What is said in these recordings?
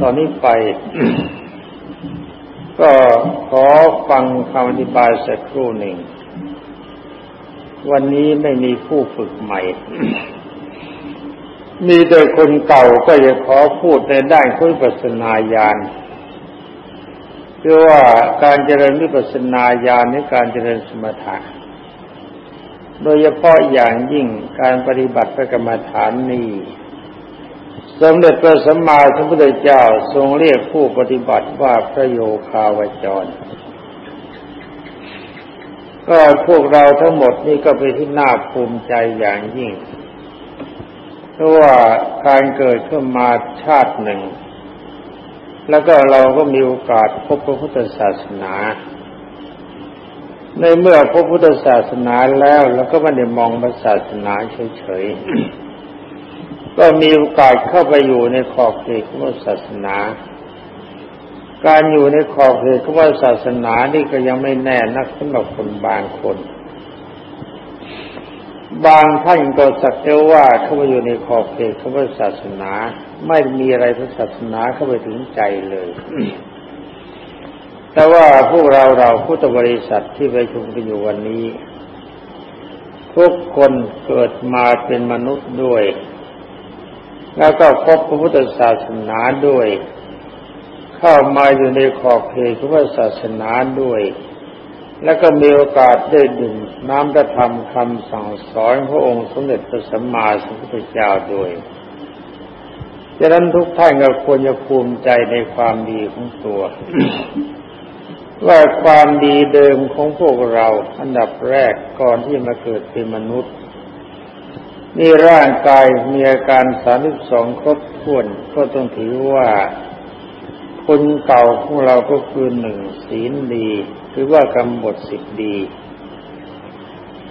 ตอนนี้ไป ก็ขอฟังคำอธิบายสักครู่หนึ่ง วันนี้ไม่มีผู้ฝึกใหม่ มีแต่คนเก่าก็จะขอพูดในด้านคุยปัสนาญาณคือว่าการเจริญวิปัสสนาญาณในการเจริญสมถะโดยเฉพาะอย่างยิ่งการปฏิบัติพระกรรมฐานนี้ สมเด็จพระสัมมาสัมพุทธเจ้าทรงเรียกผู้ปฏิบัติว่าพระโยคาวจร ก็พวกเราทั้งหมดนี่ก็เป็นที่น่าภูมิใจอย่างยิ่ง เพราะว่าการเกิดขึ้นมาชาติหนึ่ง แล้วก็เราก็มีโอกาสพบพระพุทธศาสนา ในเมื่อพบพุทธศาสนาแล้วเราก็ไม่ได้มองพระศาสนาเฉยๆ ก็มีโอกาสเข้าไปอยู่ในขอบเขตของศาสนา การอยู่ในขอบเขตของศาสนานี่ก็ยังไม่แน่นักสำหรับคนบางคน บางท่านก็สักแต่ว่าเข้าไปอยู่ในขอบเขตของศาสนา ไม่มีอะไรพระศาสนาเข้าไปถึงใจเลยแต่ว่าพวกเราเราพุทธบริษัทที่ไปชุมกันอยู่วันนี้ ทุกคนเกิดมาเป็นมนุษย์ด้วย แล้วก็พบพระพุทธศาสนาด้วย เข้ามาอยู่ในขอบเขตของศาสนาด้วย แล้วก็มีโอกาสได้ดื่มน้ำพระธรรมคำสั่งสอนพระองค์สมเด็จพระสัมมาสัมพุทธเจ้าด้วยดังนั้นทุกท่านก็ควรจะภูมิใจในความดีของตัว ว่าความดีเดิมของพวกเราอันดับแรกก่อนที่มาเกิดเป็นมนุษย์ นี่ร่างกายมีอาการสามสิบสองครบถ้วนก็ต้องถือว่าคนเก่าของเราก็คือหนึ่งศีลดีคือว่ากรรมบทสิบดี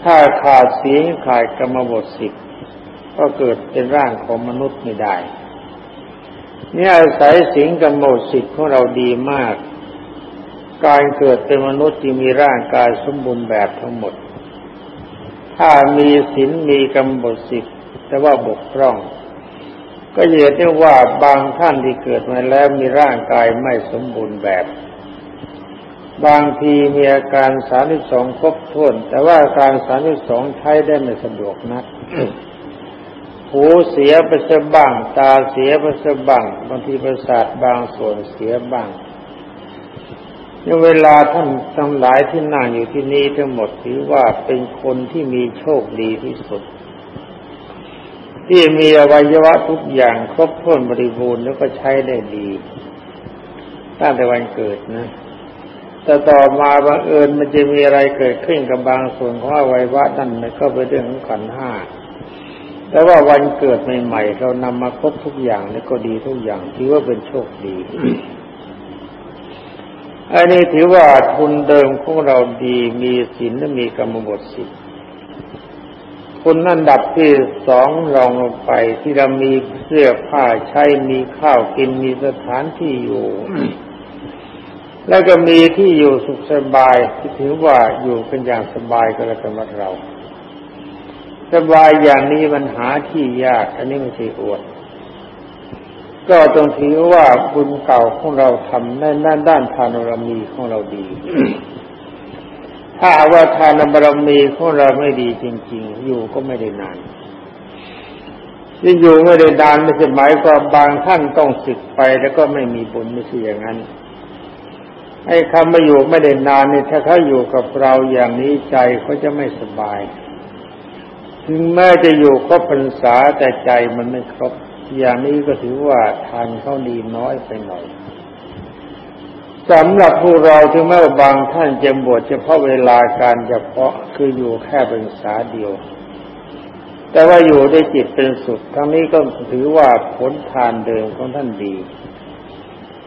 ถ้าขาดศีลขาดกรรมบทสิบก็เกิดเป็นร่างของมนุษย์ไม่ได้นี่อาศัยศีลกรรมบทสิบของเราดีมาก การเกิดเป็นมนุษย์ที่มีร่างกายสมบูรณ์แบบทั้งหมด ถ้ามีศีลมีกรรมบทสิบแต่ว่าบกพร่อง ก็เหตุได้ว่าบางท่านที่เกิดมาแล้วมีร่างกายไม่สมบูรณ์แบบ บางทีมีอาการสามสิบสองครบถ้วน แต่ว่าอาการสามสิบสองใช้ได้ไม่สะดวกนักหูเสียไปสะบ้าง ตาเสียไปสะบ้าง บางทีประสาทบางส่วนเสียบ้าง เวลาท่านทั้งหลายที่นั่งอยู่ที่นี้ทั้งหมดถือว่าเป็นคนที่มีโชคดีที่สุด ที่มีอวัยวะทุกอย่างครบถ้วนบริบูรณ์แล้วก็ใช้ได้ดีตั้งแต่วันเกิดนะ แต่ต่อมาบังเอิญมันจะมีอะไรเกิดขึ้นกับบางส่วนของอวัยวะนั่นมันก็เป็นเรื่องของขันห้าแต่ว่าวันเกิดใหม่ๆเรานำมาครบทุกอย่างนี่ก็ดีทุกอย่างถือว่าเป็นโชคดี อันนี้ถือว่าทุนเดิมของเราดีมีศีลและมีกรรมบทสิบคุณนั่นดับที่สองรองลงไปที่เรามีเสื้อผ้าใช้มีข้าวกินมีสถานที่อยู่ แล้วก็มีที่อยู่สุขสบายที่ถือว่าอยู่เป็นอย่างสบายก็แล้วกันเรา สบายอย่างนี้มันหาที่ยาก อันนี้ไม่ใช่อวด ก็ต้องถือว่าบุญเก่าของเราทำในด้านด้านทานบารมีของเราดี ถ้าว่าทานบารมีของเราไม่ดีจริง ๆ อยู่ก็ไม่ได้นานที่อยู่ไม่ได้นานไม่ใช่หมายความบางท่านต้องสึกไปแล้วก็ไม่มีบุญไม่ใช่อย่างนั้นไอ้คำมาอยู่ไม่ได้นานนี่ถ้าเขาอยู่กับเราอย่างนี้ใจเขาจะไม่สบาย ถึงแม้จะอยู่ครบพรรษาแต่ใจมันไม่ครบ อย่างนี้ก็ถือว่าทานเขาดีน้อยไปหน่อยสำหรับผู้เราถึงแม้ว่าบางท่านจะบวชเฉพาะเวลาการเฉพาะคืออยู่แค่พรรษาเดียว แต่ว่าอยู่ได้จิตเป็นสุขทั้งนี้ก็ถือว่าผลทานเดิมของท่านดี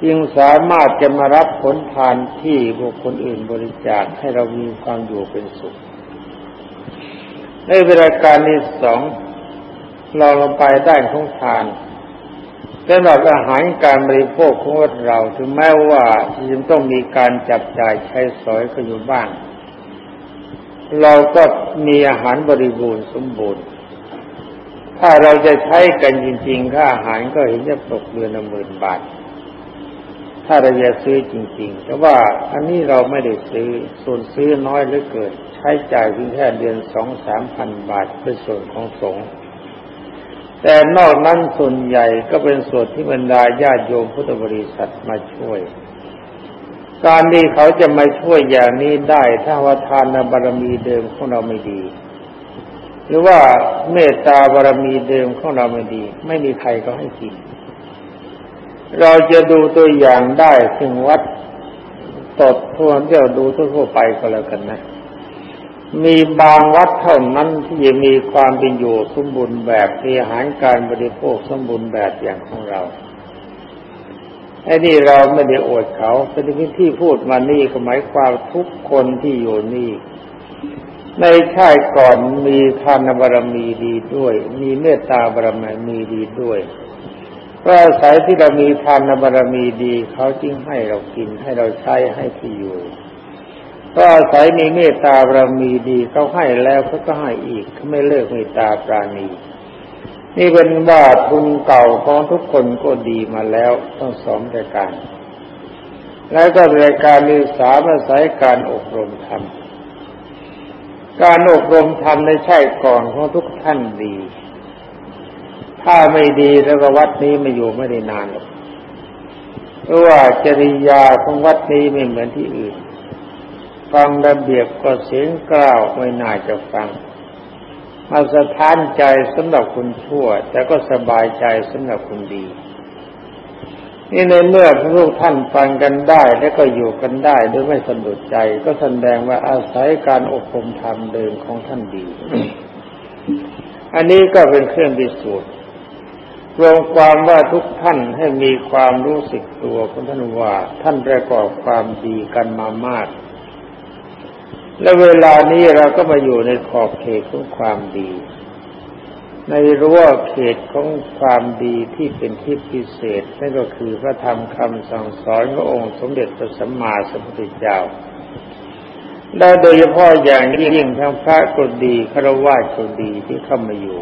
จึงสามารถจะมารับผลทานที่บุคคลอื่นบริจาคให้เรามีความอยู่เป็นสุขในเวลาการที่สอง เราลงไปได้ของทานสำหรับอาหารการบริโภคของเราถึงแม้ว่ายังต้องมีการจับจ่ายใช้สอยก็อยู่บ้าง เราก็มีอาหารบริบูรณ์สมบูรณ์ ถ้าเราจะใช้กันจริงๆค่าอาหารก็เห็นจะตกเดือนละหมื่นบาท ถ้าเราจะซื้อจริง ๆ แต่ว่าอันนี้เราไม่ได้ซื้อส่วนซื้อน้อยเหลือเกินใช้จ่ายเพียงแค่เดือนสองสามพันบาทเป็นส่วนของสงฆ์ แต่นอกนั้นส่วนใหญ่ก็เป็นส่วนที่บรรดาญาติโยมพุทธบริษัทมาช่วย การที่เขาจะมาช่วยอย่างนี้ได้ถ้าว่าทานบารมีเดิมของเราไม่ดี หรือว่าเมตตาบารมีเดิมของเราไม่ดี ไม่มีใครก็ให้กิน เราจะดูตัวอย่างได้ถึงวัดตดทั่วเดียวดูทั่วไปก็แล้วกันนะ มีบางวัดเท่านั้นที่จะมีความเป็นอยู่สมบูรณ์แบบมีอาหารการบริโภคสมบูรณ์แบบอย่างของเราไอ้นี่เราไม่ได้อวดเขาเป็นที่พูดมานี่ก็หมายความทุกคนที่อยู่นี่ ในชาติก่อนมีทานบารมีดีด้วย มีเมตตาบารมีดีด้วยก็อาศัยที่เรามีทานบารมีดี เขาจึงให้เรากินให้เราใช้ให้ที่อยู่ ก็อาศัยมีเมตตาบารมีดีเขาให้แล้วเขาก็ให้อีกเขาไม่เลิกเมตตาปราณี นี่เป็นว่าทุนเก่าของทุกคนก็ดีมาแล้วต้องสองรายการ แล้วก็รายการมีสามอาศัยการอบรมธรรมการอบรมธรรมในใช่ก่อนของทุกท่านดี ถ้าไม่ดีแล้วก็วัดนี้ไม่อยู่ไม่ได้นานหรอกเพราะว่าจริยาของวัดนี้ไม่เหมือนที่อื่น ฟังระเบียบก็เสียงกล่าวไม่น่าจะฟังมาสถานใจสำหรับคุณชั่ว แต่ก็สบายใจสำหรับคุณดีนี่ในเมื่อพวกท่านฟังกันได้และก็อยู่กันได้โดยไม่สะดุดใจ ก็แสดงว่าอาศัยการอบรมธรรมเดิมของท่านดี อันนี้ก็เป็นเครื่องพิสูจน์รวมความว่าทุกท่านให้มีความรู้สึกตัวคุณท่านว่าท่านประกอบความดีกันมามาก และเวลานี้เราก็มาอยู่ในขอบเขตของความดี ในรั้วเขตของความดีที่เป็นที่พิเศษ นั่นก็คือพระธรรมคำสั่งสอนขององค์สมเด็จพระสัมมาสัมพุทธเจ้าและโดยเฉพาะอย่างยิ่งทั้งพระก็ดีฆราวาสก็ดีที่เข้ามาอยู่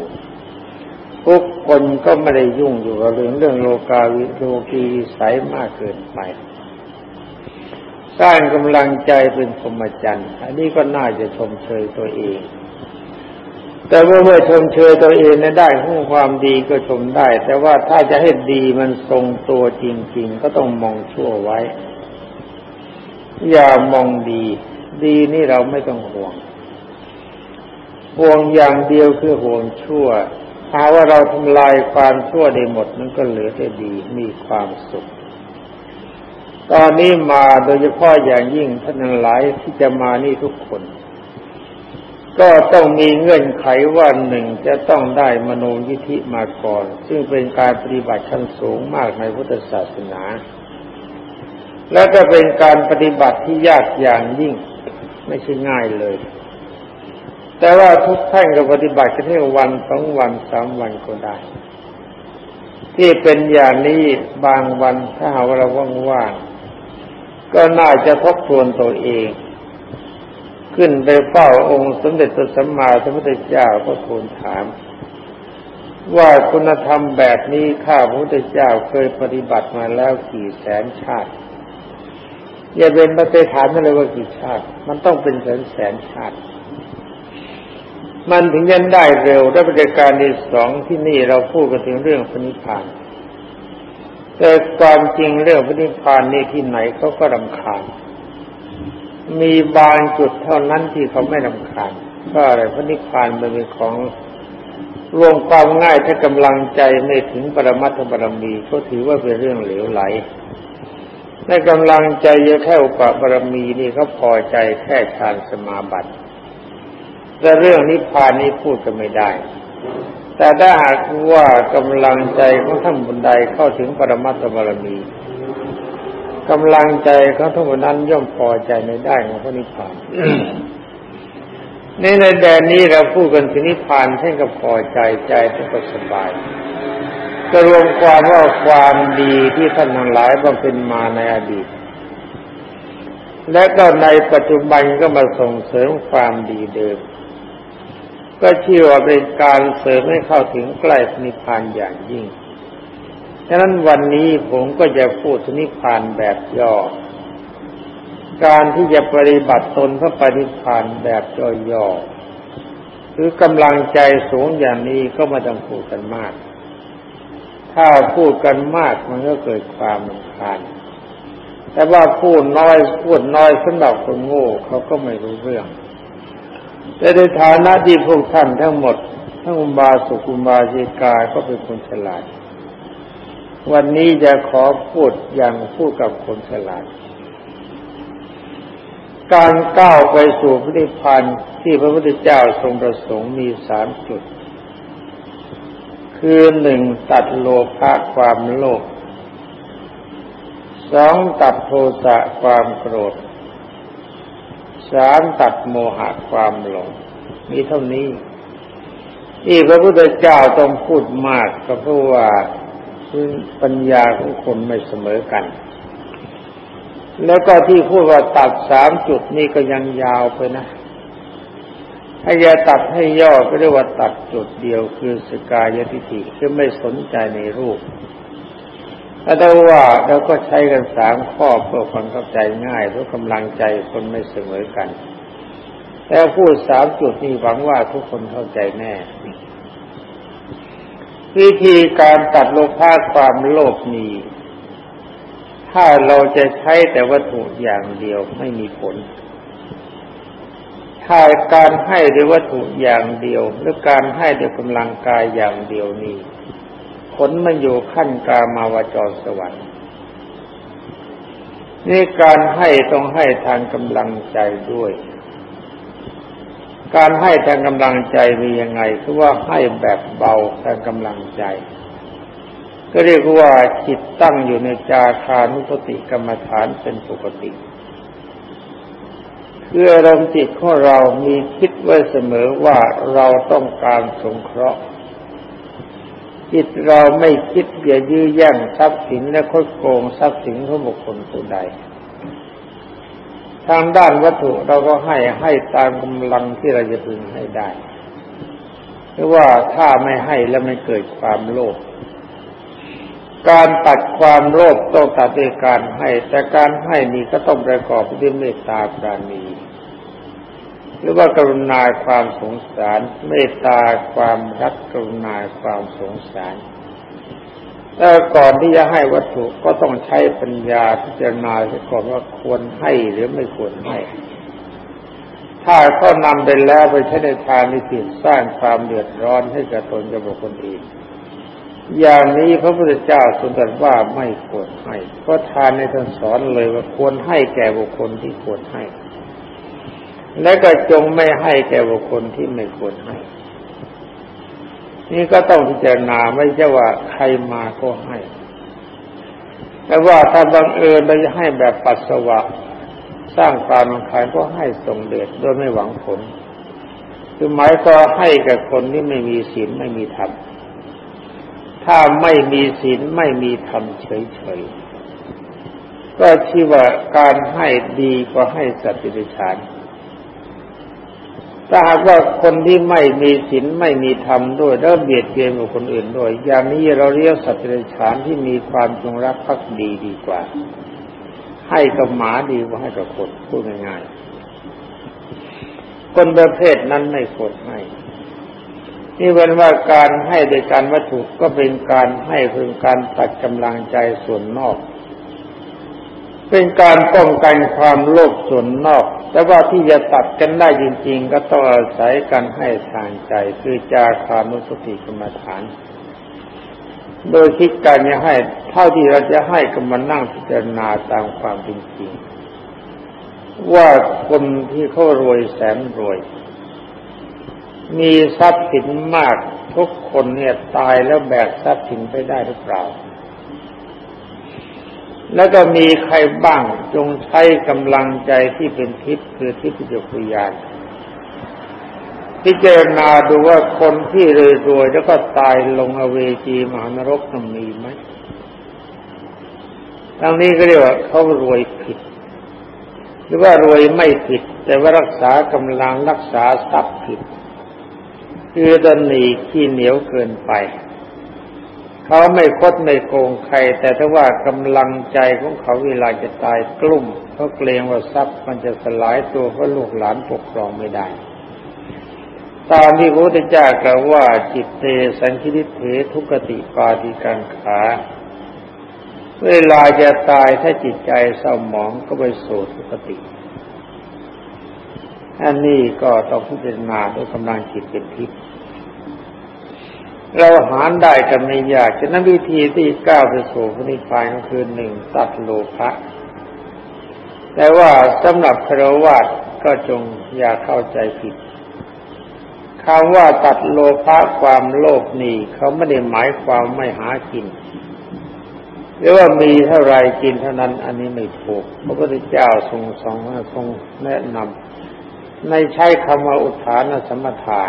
ทุกคนก็ไม่ได้ยุ่งอยู่กับเรื่องเรื่องโลกาวิโลกีสายมากเกินไป สร้างกำลังใจเป็นพรหมจรรย์ อันนี้ก็น่าจะชมเชยตัวเอง แต่เมื่อเมื่อชมเชยตัวเองได้หุ้งความดีก็ชมได้ แต่ว่าถ้าจะให้ดีมันทรงตัวจริง ๆ ก็ต้องมองชั่วไว้ อย่ามองดี ดีนี่เราไม่ต้องห่วง ห่วงอย่างเดียวคือห่วงชั่วถ้าว่าเราทำลายความชั่วได้หมดมันก็เหลือแต่ดีมีความสุข ตอนนี้มาโดยเฉพาะอย่างยิ่งท่านหลายที่จะมานี่ทุกคน ก็ต้องมีเงื่อนไขว่าหนึ่งจะต้องได้มโนยิธิมาก่อน ซึ่งเป็นการปฏิบัติชั้นสูงมากในพุทธศาสนา และก็เป็นการปฏิบัติที่ยากอย่างยิ่งไม่ใช่ง่ายเลย แต่ว่าทุกท่านก็ปฏิบัติแค่วันสองวันสามวันก็ได้ที่เป็นอย่างนี้บางวันถ้าหาว่าเราว่าง ก็น่าจะทบทวนตัวเอง ขึ้นไปเฝ้าองค์สมเด็จตัสัมมาสัมพุทธเจ้าก็ทูลถาม ว่าคุณธรรมแบบนี้ข้าพระพุทธเจ้าเคยปฏิบัติมาแล้วกี่แสนชาติ อย่าเป็นมาไปถามอะไรว่ากี่ชาติ มันต้องเป็นแสนแสนชาติ มันถึงยันได้เร็วและประการที่สองที่นี่เราพูดกันถึงเรื่องพนิพพาน แต่ความจริงเรื่องพระนิพพานนี่ที่ไหนเขาก็รำคาญ มีบางจุดเท่านั้นที่เขาไม่รำคาญก็อะไรพระนิพพานมันเป็นของรวมความง่ายถ้ากำลังใจไม่ถึงปรมัตถบารมีก็ถือว่าเป็นเรื่องเหลวไหลในกำลังใจเยอะแค่อุปบารมีนี่เขาพอใจแค่ฌานสมาบัติแต่เรื่องนิพพานนี้พูดกันไม่ได้ แต่ถ้าหากว่ากำลังใจของท่านบุญใดเข้าถึงปรมัตถบารมีกำลังใจของท่านบุญนั้นย่อมพอใจในได้ของพระนิพพานในในแดนนี้เราพูดกันถึงนิพพานท่านก็พอใจใจท่านก็สบายก็รวมความว่าความดีที่ท่านทั้งหลายบำเพ็ญมาในอดีต และก็ในปัจจุบันก็มาส่งเสริมความดีเดิม ก็ชื่อว่าเป็นการเสริมให้เข้าถึงใกล้นิพพานอย่างยิ่ง ฉะนั้นวันนี้ผมก็จะพูดถึงนิพพานแบบย่อ การที่จะปฏิบัติตนเพื่อปฏิพานแบบย่อๆ คือกำลังใจสูงอย่างนี้ก็ไม่ต้องพูดกันมาก ถ้าพูดกันมากมันก็เกิดความรำคาญแต่ว่าพูดน้อยพูดน้อยสำหรับคนโง่เขาก็ไม่รู้เรื่อง แต่ในฐานะที่พวกท่านทั้งหมด ทั้งอุบาสกุบาสิกาก็เป็นคนฉลาด วันนี้จะขอพูดอย่างพูดกับคนฉลาด การก้าวไปสู่พระนิพพานที่พระพุทธเจ้าทรงประสงค์มีสามจุด คือหนึ่งตัดโลภะความโลภสองตัดโทสะความโกรธ สามตัดโมหะความหลงมีเท่านี้ที่พระพุทธเจ้าต้องพูดมากก็เพราะว่าปัญญาของคนไม่เสมอกัน แล้วก็ที่พูดว่าตัดสามจุดนี่ก็ยังยาวไปนะถ้าจะตัดให้ย่อก็เรียกว่าตัดจุดเดียวคือสกายทิฏฐิคือไม่สนใจในรูป ถ้าได้ว่าเราก็ใช้กันสามข้อเพื่อความเข้าใจง่ายเพราะกำลังใจคนไม่เสมอกัน แต่พูดสามจุดนี้หวังว่าทุกคนเข้าใจแน่ วิธีการตัดโลภะความโลภมีถ้าเราจะใช้แต่วัตถุอย่างเดียวไม่มีผลถ้าการให้ด้วยวัตถุอย่างเดียว หรือการให้ด้วยกำลังกายอย่างเดียวนี้ ผลมันอยู่ขั้นกามาวจรสวรรค์นี่การให้ต้องให้ทางกำลังใจด้วย การให้ทางกำลังใจมียังไงคือว่าให้แบบเบาทางกำลังใจ ก็เรียกว่าจิตตั้งอยู่ในจาคานุสติกรรมฐานเป็นปกติคืออารมณ์จิตของเรามีคิดไว้เสมอว่าเราต้องการสงเคราะห์ จิตเราไม่คิดอย่ายื้อแย่งทรัพย์สินและคดโกงทรัพย์สินของบุคคลผู้ใด ทางด้านวัตถุเราก็ให้ให้ตามกำลังที่เราจะพึงให้ได้หรือว่าถ้าไม่ให้แล้วไม่เกิดความโลภการตัดความโลภต้องตัดด้วยการให้ แต่การให้นี้ก็ต้องประกอบด้วยเมตตาปราณี หรือว่ากรุณาความสงสาร เมตตาความรักกรุณาความสงสารแล้วก่อนที่จะให้วัตถุก็ต้องใช้ปัญญาพิจารณาเสียก่อนว่าควรให้หรือไม่ควรให้ ถ้าเขานำไปแล้วไปใช้ในทางที่ผิดสร้างความเดือดร้อนให้กับตนกับบุคคลอื่นอย่างนี้พระพุทธเจ้าทรงตรัสว่าไม่ควรให้เพราะทานในท่านสอนเลยว่าควรให้แก่บุคคลที่ควรให้ และก็จงไม่ให้แก่บุคคลที่ไม่ควรให้ นี่ก็ต้องพิจารณาไม่ใช่ว่าใครมาก็ให้ แต่ว่าถ้าบังเอิญเราจะให้แบบปัสสาวะสร้างความมังคายก็ให้ส่งเดชโดยไม่หวังผล คือหมายก็ให้กับคนที่ไม่มีศีลไม่มีธรรม ถ้าไม่มีศีลไม่มีธรรมเฉยๆ ก็ชื่ว่าการให้ดีกว่าให้สัตว์ดิฉาน ถ้าหากว่าคนที่ไม่มีศีลไม่มีธรรมด้วยแล้วเบียดเบียนกับคนอื่นด้วย อย่างนี้เราเรียกสัตว์เดรัจฉานที่มีความจงรักภักดีดีกว่า ให้กับหมาดีกว่าให้กับคนพูดง่ายๆคนประเภทนั้นไม่ควรให้นี่เป็นว่าการให้โดยการวัตถุก็เป็นการให้เพื่อการตัดกำลังใจส่วนนอก เป็นการป้องกันความโลภส่วนนอก แต่ว่าที่จะตัดกันได้จริง ๆ ก็ต้องอาศัยการให้ทางใจคือจาคานุสติกรรมฐาน โดยคิดการจะให้เท่าที่เราจะให้ก็มานั่งพิจารณาตามความเป็นจริง ว่าคนที่เขารวยแสนรวย มีทรัพย์สินมากทุกคนเนี่ยตายแล้วแบกทรัพย์สินไปได้หรือเปล่า แล้วก็มีใครบ้างจงใช้กำลังใจที่เป็นทิพย์คือทิพยจกุยานพิจารณาดูว่าคนที่รวยๆแล้วก็ตายลงอเวจีมหานรกนั้นมีไหมทั้งนี้ก็เรียกว่าเขารวยผิด หรือว่ารวยไม่ผิด แต่ว่ารักษากำลังรักษาทรัพย์ผิด คือตนหนีขี้เหนียวเกินไป เขาไม่คดไม่โกงใคร แต่ถ้าว่ากำลังใจของเขาเวลาจะตายกลุ่มเพราะเกรงว่าทรัพย์มันจะสลายตัวเพราะลูกหลานปกครองไม่ได้ตามที่พระพุทธเจ้ากล่าวว่าจิตเตสังคิริเถทุกติปาติกังขา เวลาจะตายถ้าจิตใจเศร้าหมองก็ไปสู่ทุกติ อันนี้ก็ต้องพิจารณาด้วยกำลังจิตเป็นทิพย์ เราหารได้กันไม่ยากฉะนั้นวิธีที่ก้าวไปสู่พระนิพพานก็คือหนึ่งตัดโลภะแต่ว่าสำหรับครวญก็จงอย่าเข้าใจผิดคำว่าตัดโลภะความโลภนี่เขาไม่ได้หมายความไม่หากินหรือว่ามีเท่าไรกินเท่านั้น อันนี้ไม่ถูกพระพุทธเจ้าทรงสองทรงแนะนำในใช้คำว่าอุทานสมถะ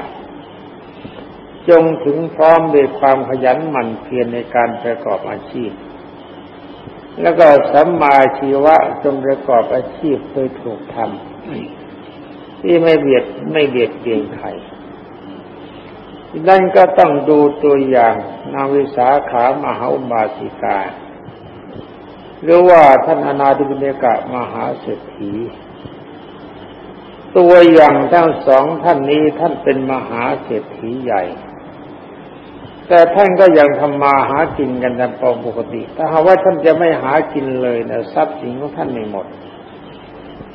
จงถึงพร้อมด้วยความขยันหมั่นเพียรในการประกอบอาชีพ แล้วก็สัมมาชีวะจงประกอบอาชีพโดยถูกทำที่ไม่เบียดไม่เบียดเบียนใครนั่นก็ต้องดูตัวอย่างนางวิสาขามหาอุบาสิกา หรือว่าท่านอนาธิบิเนกะมหาเศรษฐีตัวอย่างทั้งสองท่านนี้ท่านเป็นมหาเศรษฐีใหญ่ แต่ท่านก็ยังทำมาหากินกันตามปกติ ถ้าหากว่าท่านจะไม่หากินเลยนะทรัพย์สินของท่านไม่หมด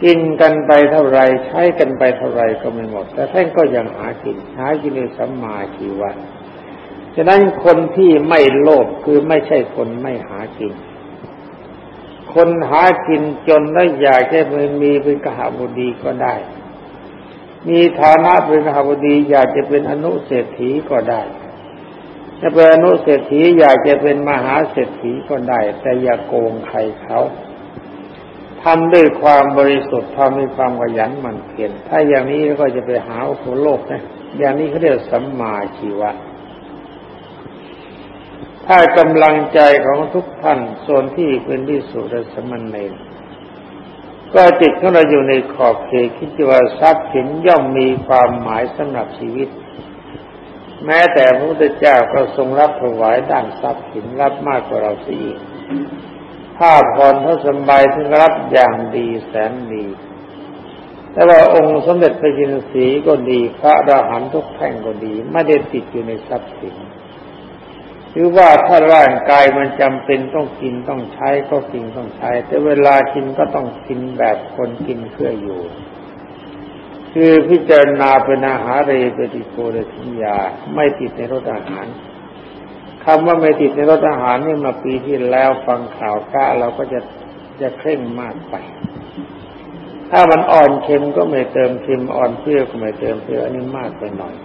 กินกันไปเท่าไรใช้กันไปเท่าไรก็ไม่หมด แต่ท่านก็ยังหากินหากินในสัมมาชีวะฉะนั้นคนที่ไม่โลภคือไม่ใช่คนไม่หากิน คนหากินจนแล้วอยากจะมีเป็นกหบดีก็ได้ มีฐานะเป็นกหบดีอยากจะเป็นอนุเศรษฐีก็ได้ จะเป็นอนุเศรษฐีอยากจะเป็นมหาเศรษฐีก็ได้ แต่อย่าโกงใครเขาทำด้วยความบริสุทธิ์ทำด้วยความขยันหมั่นเพียรถ้าอย่างนี้ก็จะไปหาอุปโลกนะอย่างนี้เขาเรียกสัมมาชีวะถ้ากำลังใจของทุกท่านส่วนที่เป็นที่สุดสมันเนรก็จิตของเราอยู่ในขอบเขตคิดว่าทรัพย์สินย่อมมีความหมายสำหรับชีวิต แม้แต่พระพุทธเจ้าก็ทรงรับถวายด้านทรัพย์สินรับมากกว่าเราสิถ้าผ่อนพระสมบัยถึงรับอย่างดีแสนดี แต่ว่าองค์สมเด็จพระจินสีก็ดี พระอรหันตุกแท่งก็ดี ไม่ได้ติดอยู่ในทรัพย์สินหรือว่าถ้าร่างกายมันจำเป็นต้องกินต้องใช้ก็กินต้องใช้ แต่เวลากินก็ต้องกินแบบคนกินเพื่ออยู่ คือพิจารณาเป็นอาหารเรปฏิโกรทิยา ไม่ติดในรถอาหารคำว่าไม่ติดในรถอาหารนี่มาปีที่แล้วฟังข่าวก้าเราก็จะจะเคร่งมากไป ถ้ามันอ่อนเค็มก็ไม่เติมเค็มอ่อนเปรี้ยวก็ไม่เติมเปรี้ยวอันนี้มากไปหน่อย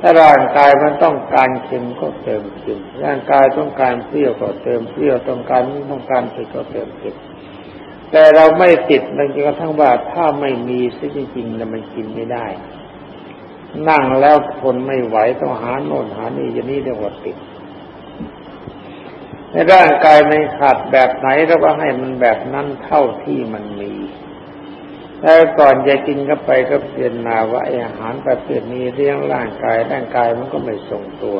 ถ้าร่างกายมันต้องการเค็มก็เติมเค็มร่างกายต้องการเปรี้ยวก็เติมเปรี้ยวต้องการต้องการเผ็ดก็เติมเผ็ด แต่เราไม่ติดมันจนกระทั่งว่าถ้าไม่มีซะจริงๆแล้วมันกินไม่ได้ นั่งแล้วทนไม่ไหวต้องหาโน่นหานี่อย่างนี้เรียกว่าติด ในร่างกายมันขาดแบบไหนเราก็ให้มันแบบนั้นเท่าที่มันมีแล้วก่อนจะกินก็ไปก็เปลี่ยนนาว่าอาหารประเภทนี้เลี้ยงร่างกายร่างกายมันก็ไม่ทรงตัว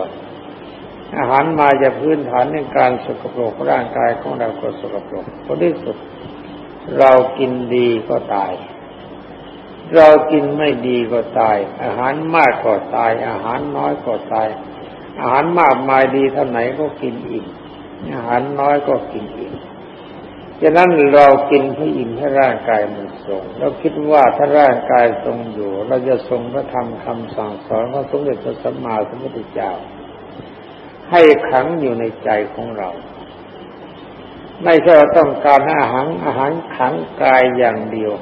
อาหารมาจากพื้นฐานในการสกปรกร่างกายของเราก็สกปรกผลที่สุด เรากินดีก็ตาย เรากินไม่ดีก็ตาย อาหารมากก็ตาย อาหารน้อยก็ตาย อาหารมากมายดีเท่าไหนก็กินอีกอาหารน้อยก็กินอีกฉะนั้นเรากินเพื่ออิ่มให้ร่างกายมันทรงเราคิดว่าถ้าร่างกายทรงอยู่ เราจะทรงพระธรรมคำสั่งสอนของสมเด็จพระสัมมาสัมพุทธเจ้า ให้ขังอยู่ในใจของเรา ไม่ใช่ต้องการอาหารอาหารขังกายอย่างเดียว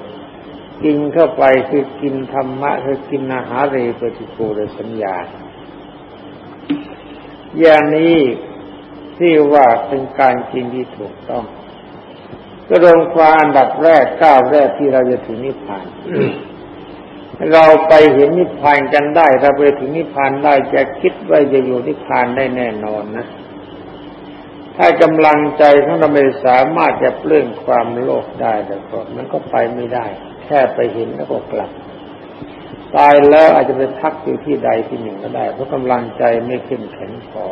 กินเข้าไปคือกินธรรมะคือกินอาหารเรปฏิโกรสัญญา อย่างนี้ที่ว่าเป็นการกินที่ถูกต้องก็ลงความอันดับแรกก้าวแรกที่เราจะถึงนิพพาน เราไปเห็นนิพพานกันได้เราไปถึงนิพพานได้จะคิดว่าจะอยู่นิพพานได้แน่นอนนะ ถ้ากำลังใจของเราไม่สามารถจะเปลื้องความโลภได้แล้วก็มันก็ไปไม่ได้ แค่ไปเห็นแล้วก็กลับ ตายแล้วอาจจะไปพักอยู่ที่ใดที่หนึ่งก็ได้ เพราะกำลังใจไม่เข้มแข็งพอ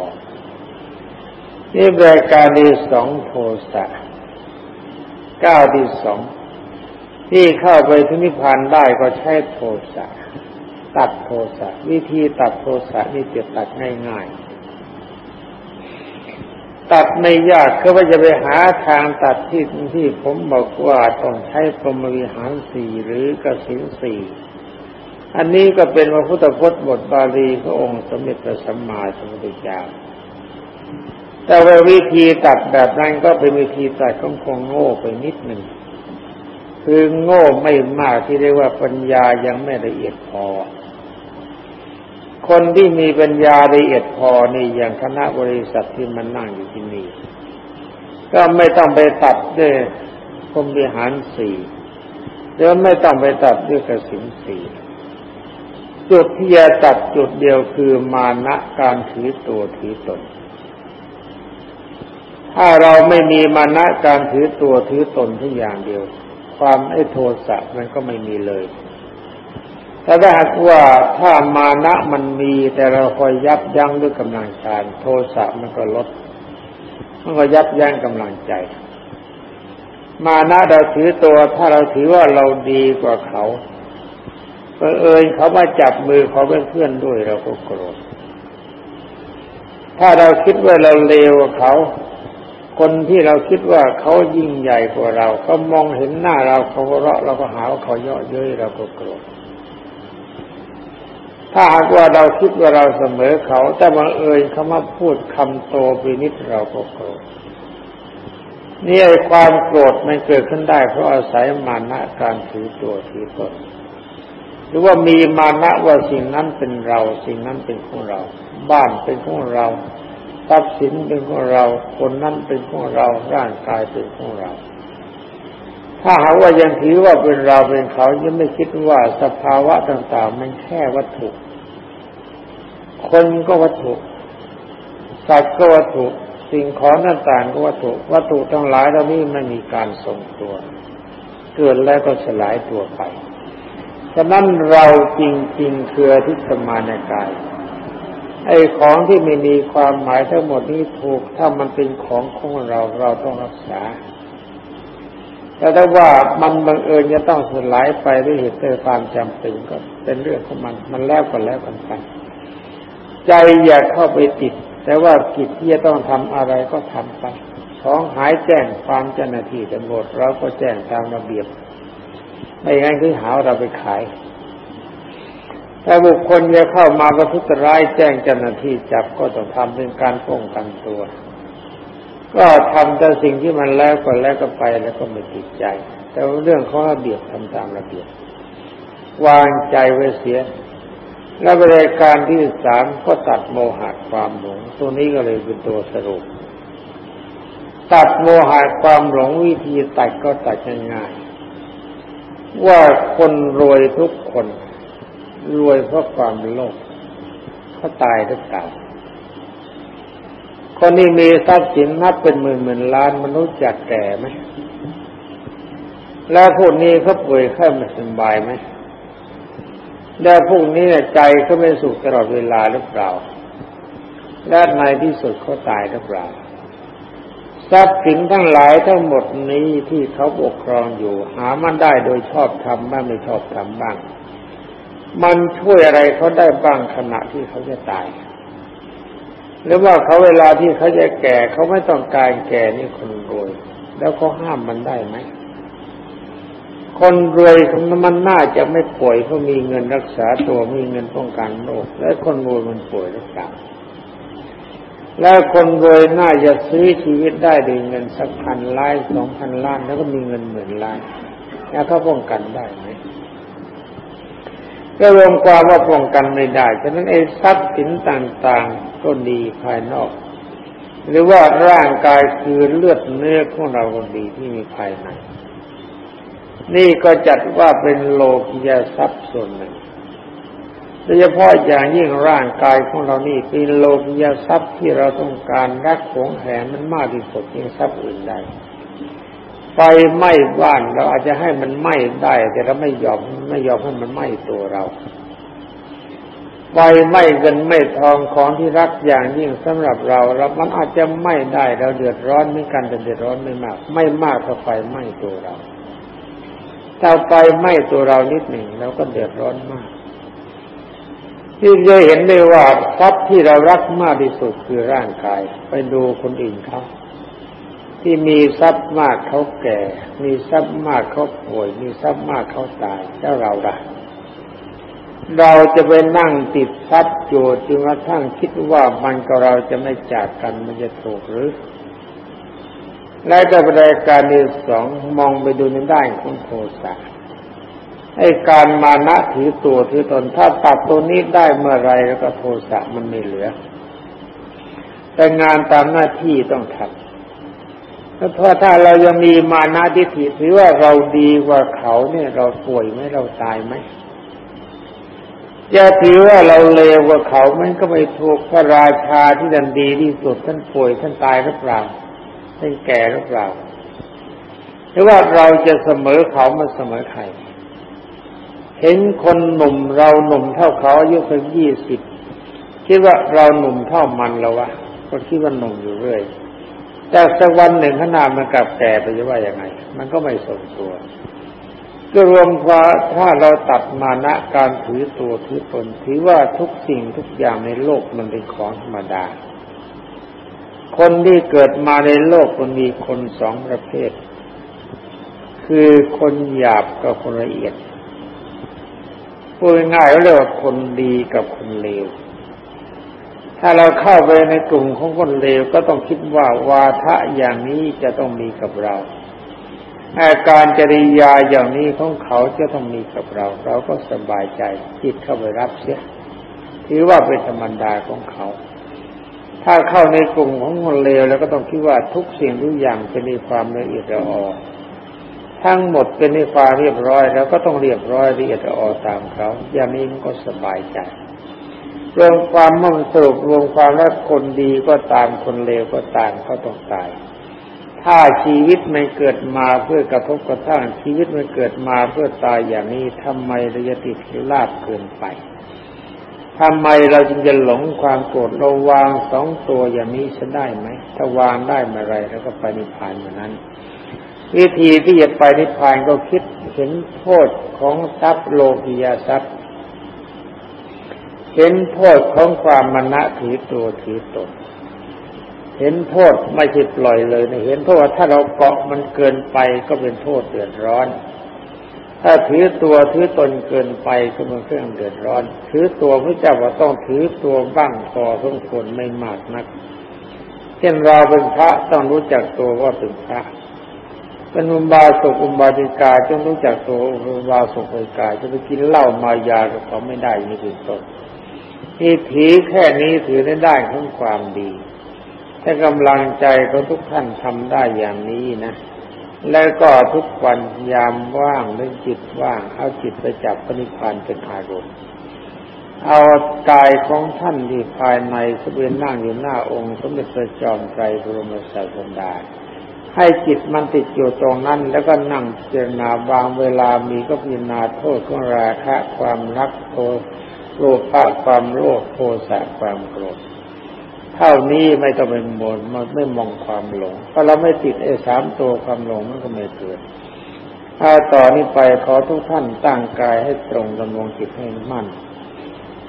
นี่รายการที่สองโทสะก้าวที่สองที่เข้าไปที่นิพพานได้ก็ใช้โทสะตัดโทสะวิธีตัดโทสะนี่จะตัดง่ายๆ ตัดไม่ยากคือว่าจะไปหาทางตัดที่ที่ผมบอกว่าต้องใช้พรหมวิหารสี่หรือกสินสี่อันนี้ก็เป็นพระพุทธพจน์บทบาลีพระองค์สมเด็จพระสัมมาสัมพุทธเจ้าแต่ว่าวิธีตัดแบบนั้นก็เป็นวิธีตัดของคงโง่ไปนิดหนึ่ง คือโง่ไม่มากที่เรียกว่าปัญญายังไม่ละเอียดพอ คนที่มีปัญญาละเอียดพอนี่อย่างคณะบริษัทที่มันนั่งอยู่ที่นี่ ก็ไม่ต้องไปตัดด้วยพรมวิหารสี่หรือไม่ต้องไปตัดด้วยกสินสี่จุดที่จะตัดจุดเดียวคือมานะการถือตัวถือตน ถ้าเราไม่มีมานะการถือตัวถือตนทุกอย่างเดียว ความไอ้โทสะมันก็ไม่มีเลย ถ้าหากว่าถ้ามานะมันมีแต่เราคอยยับยั้งด้วยกำลังฌานโทสะมันก็ลดมันก็ยับยั้งกำลังใจ มานะเราถือตัวถ้าเราถือว่าเราดีกว่าเขาเออเขามาจับมือเขาเป็นเพื่อนด้วยเราก็โกรธถ้าเราคิดว่าเราเลวกว่าเขา คนที่เราคิดว่าเขายิ่งใหญ่กว่าเราเขามองเห็นหน้าเราเขาเราะเราก็หาว่าเขาเยาะเย้ยเราก็โกรธ ถ้าหากว่าเราคิดว่าเราเสมอเขา แต่บังเอิญเขามาพูดคำโตไปนิดเราก็โกรธนี่ไอ้ความโกรธมันเกิดขึ้นได้ เพราะอาศัยมานะการถือตัวถือตนหรือว่ามีมานะว่าสิ่งนั้นเป็นเรา สิ่งนั้นเป็นของเรา บ้านเป็นของเราทรัพย์สินเป็นของเรา คนนั้นเป็นของเราร่างกายเป็นของเรา ถ้าหากว่ายังถือว่าเป็นเราเป็นเขายังไม่คิดว่าสภาวะต่างๆ มันแค่วัตถุ คนก็วัตถุ สัตว์ก็วัตถุ สิ่งของต่างๆก็วัตถุ วัตถุทั้งหลายเหล่านี้ไม่มีการทรงตัว เกิดแล้วก็สลายตัวไป ฉะนั้นเราจริงๆคือที่สมาในกาย ไอ้ของที่ไม่มีความหมายทั้งหมดนี้ถูก ถ้ามันเป็นของของเราเราต้องรักษาแต่ถ้าว่ามันบังเอิญจะต้องสลายไปด้วยเหตุเกิดความจำเป็นก็เป็นเรื่องของมัน มันแล้วก็แล้วกันไป ใจอย่าเข้าไปติด แต่ว่ากิจที่จะต้องทำอะไรก็ทำไปของหายแจ้งความเจ้าหน้าที่ตำรวจเราก็แจ้งตามระเบียบ ไม่งั้นคือหาเราไปขายแต่บุคคลจะเข้ามาประทุษร้ายแจ้งเจ้าหน้าที่จับก็ต้องทำเป็นการป้องกันตัว ก็ทำแต่สิ่งที่มันแล้วก็แล้วก็ไปแล้วก็ไม่ติดใจ แต่เรื่องของระเบียบทำตามระเบียบ วางใจไว้เสีย และบริการที่สามก็ตัดโมหะความหลงตัวนี้ก็เลยเป็นตัวสรุป ตัดโมหะความหลงวิธีตัดก็ตัดง่ายว่าคนรวยทุกคน รวยเพราะความโลภเขาตายหรือเปล่าคนที่มีทรัพย์สินนับเป็นหมื่นหมื่นล้านมนุษย์จักแก่ไหมแล้วพวกนี้เขาป่วยไข้ไม่สบายไหม แล้วพวกนี้ใจเขาไม่สุขตลอดเวลาหรือเปล่า และในที่สุดเขาตายหรือเปล่าทรัพย์สินทั้งหลายทั้งหมดนี้ที่เขาปกครองอยู่ หามันได้โดยชอบทำบ้างไม่ชอบทำบ้าง มันช่วยอะไรเขาได้บ้างขณะที่เขาจะตาย หรือว่าเขาเวลาที่เขาจะแก่เขาไม่ต้องการแก่นี่คนรวย แล้วเขาห้ามมันได้ไหม คนรวยมันน่าจะไม่ป่วยเพราะมีเงินรักษาตัวมีเงินป้องกันโรคและคนรวยมันป่วยหรือเปล่าแล้วคนรวยน่าจะซื้อชีวิตได้ด้วยเงินสักพันล้านสองพันล้านแล้วก็มีเงินหมื่นล้านแล้วเขาป้องกันได้ไหมก็รวมความว่าป้องกันไม่ได้ฉะนั้นไอ้ทรัพย์สินต่างๆก็ดีภายนอก หรือว่าร่างกายคือเลือดเนื้อของเราคนดีที่มีภายใน นี่ก็จัดว่าเป็นโลกิยทรัพย์ส่วนหนึ่งโดยเฉพาะอย่างยิ่งร่างกายของเรานี่เป็นโลภยทรัพย์ที่เราต้องการรักของแหนมันมากที่สุดยิ่งทรัพย์อื่นใดไฟไหม้บ้านเราอาจจะให้มันไหม้ได้ แต่เราไม่ยอมไม่ยอมให้มันไหม้ตัวเราไฟไหม้เงินไม่ทองของที่รักอย่างยิ่งสำหรับเราเรามันอาจจะไหม้ได้ เราเดือดร้อนไม่กันแต่เดือดร้อนไม่มาก ไม่มากเท่าไฟไหม้ตัวเรา ถ้าไฟไหม้ตัวเรานิดหนึ่งเราก็เดือดร้อนมากที่จะเห็นได้ว่าทรัพย์ที่เรารักมากที่สุดคือร่างกาย ไปดูคนอื่นเขาที่มีทรัพย์มากเขาแก่ มีทรัพย์มากเขาป่วย มีทรัพย์มากเขาตายแล้วเราล่ะเราจะไปนั่งติดทรัพย์โจทย์จนกระทั่งคิดว่ามันกับเราจะไม่จากกันมันจะถูกหรือ และจะบริการที่สองมองไปดูในด้านของโทสะให้การมานะถือตัวถือตนถ้าตัดตัวนี้ได้เมื่อไรแล้วก็โทสะมันไม่เหลือ แต่งานตามหน้าที่ต้องทำแล้วพอถ้าเรายังมีมานะทิฏฐิถือว่าเราดีกว่าเขาเนี่ยเราป่วยไหมเราตายไหมจะถือว่าเราเลวกว่าเขามันก็ไม่ถูกพระราชาที่ดันดีที่สุดท่านป่วยท่านตายหรือเปล่า ท่านแก่หรือเปล่าหรือว่าเราจะเสมอเขามาเสมอใครเห็นคนหนุ่มเราหนุ่มเท่าเขาอายุเพียงยี่สิบคิดว่าเราหนุ่มเท่ามันแล้ววะก็คิดว่าหนุ่มอยู่เรื่อยแต่สักวันหนึ่งขนาดมันกลับแก่ไปจะว่ายังไง มันก็ไม่สมตัว ก็รวมว่าถ้าเราตัดมานะการถือตัวถือตนถือว่าทุกสิ่งทุกอย่างในโลกมันเป็นของธรรมดา คนที่เกิดมาในโลกมันมีคนสองประเภท คือคนหยาบกับคนละเอียดพูดง่ายๆเรียกว่าคนดีกับคนเลว ถ้าเราเข้าไปในกลุ่มของคนเลวก็ต้องคิดว่าวาทะอย่างนี้จะต้องมีกับเรา อาการจริยาอย่างนี้ของเขาจะต้องมีกับเรา เราก็สบายใจจิตเข้าไปรับเสียถือว่าเป็นธรรมดาของเขา ถ้าเข้าในกลุ่มของคนเลวแล้วก็ต้องคิดว่าทุกสิ่งทุกอย่างเป็นในความละเอียดละออทั้งหมดเป็นในความเรียบร้อยแล้วก็ต้องเรียบร้อยละเอียดละออตามเขาอย่างนี้มันก็สบายใจรวมความมั่งสรุปรวมความรักคนดีก็ตามคนเลวก็ตามเขาต้องตาย ถ้าชีวิตไม่เกิดมาเพื่อกระทบกระทั่งชีวิตไม่เกิดมาเพื่อตายอย่างนี้ทำไมเราจะติดลาบเกินไป ทำไมเราจึงจะหลงความโกรธเราวางสองตัวอย่างนี้จะได้ไหม ถ้าวางได้เมื่อไรแล้วก็ไปนิพพานเหมือนนั้น วิธีที่จะไปนิพพานก็คิดเห็นโทษของทรัพย์โลกียทรัพย์ เห็นโทษของความมณะถือตัวถือตน เห็นโทษไม่ใช่ปล่อยเลยนะเห็นโทษว่าถ้าเราเกาะมันเกินไปก็เป็นโทษเดือดร้อน ถ้าถือตัวถือตนเกินไปก็เป็นเครื่องเดือดร้อน ถือตัวพระเจ้าว่าต้องถือตัวบ้างต่อสมควรไม่มากนักเช่นเราเป็นพระต้องรู้จักตัวว่าเป็นพระเป็นอุบาสกอุบาสิกาจงรู้จักตัวอุบาสกอุบาสิกาจะไปกินเหล้ามายาก็เขาไม่ได้นี่เป็นต้นที่ถือแค่นี้ถือได้ได้ของความดี ถ้ากำลังใจของทุกท่านทำได้อย่างนี้นะ แล้วก็ทุกวันยามว่างเรื่องจิตว่าง เอาจิตไปจับปณิพานเป็นอารมณ์เอากายของท่านที่ภายในสเบียนนั่งอยู่หน้าองค์สมเด็จพระจอมไตรบรมศาสดาให้จิตมันติดอยู่ตรงนั้น แล้วก็นั่งเจรณาบางเวลามีก็พิจารณาโทษของราคะความรักโทโลภะความโลภโทสะความโกรธ เท่านี้ไม่ต้องเป็นมนมันไม่มองความหลงเพราะเราไม่ติดไอ้สามตัวความหลงมันก็ไม่เกิดถ้าต่อนนี้ไปขอทุกท่านตั้งกายให้ตรงดำรงจิตให้มั่น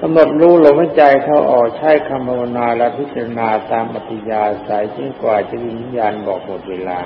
กำหนดรู้ลมหายใจเข้าออกใช้คำภาวนาและพิจารณาตามปฏิยาสายยิ่งกว่าจะวิญญาณบอกหมดเวลา